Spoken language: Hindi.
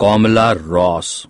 Kamala Ross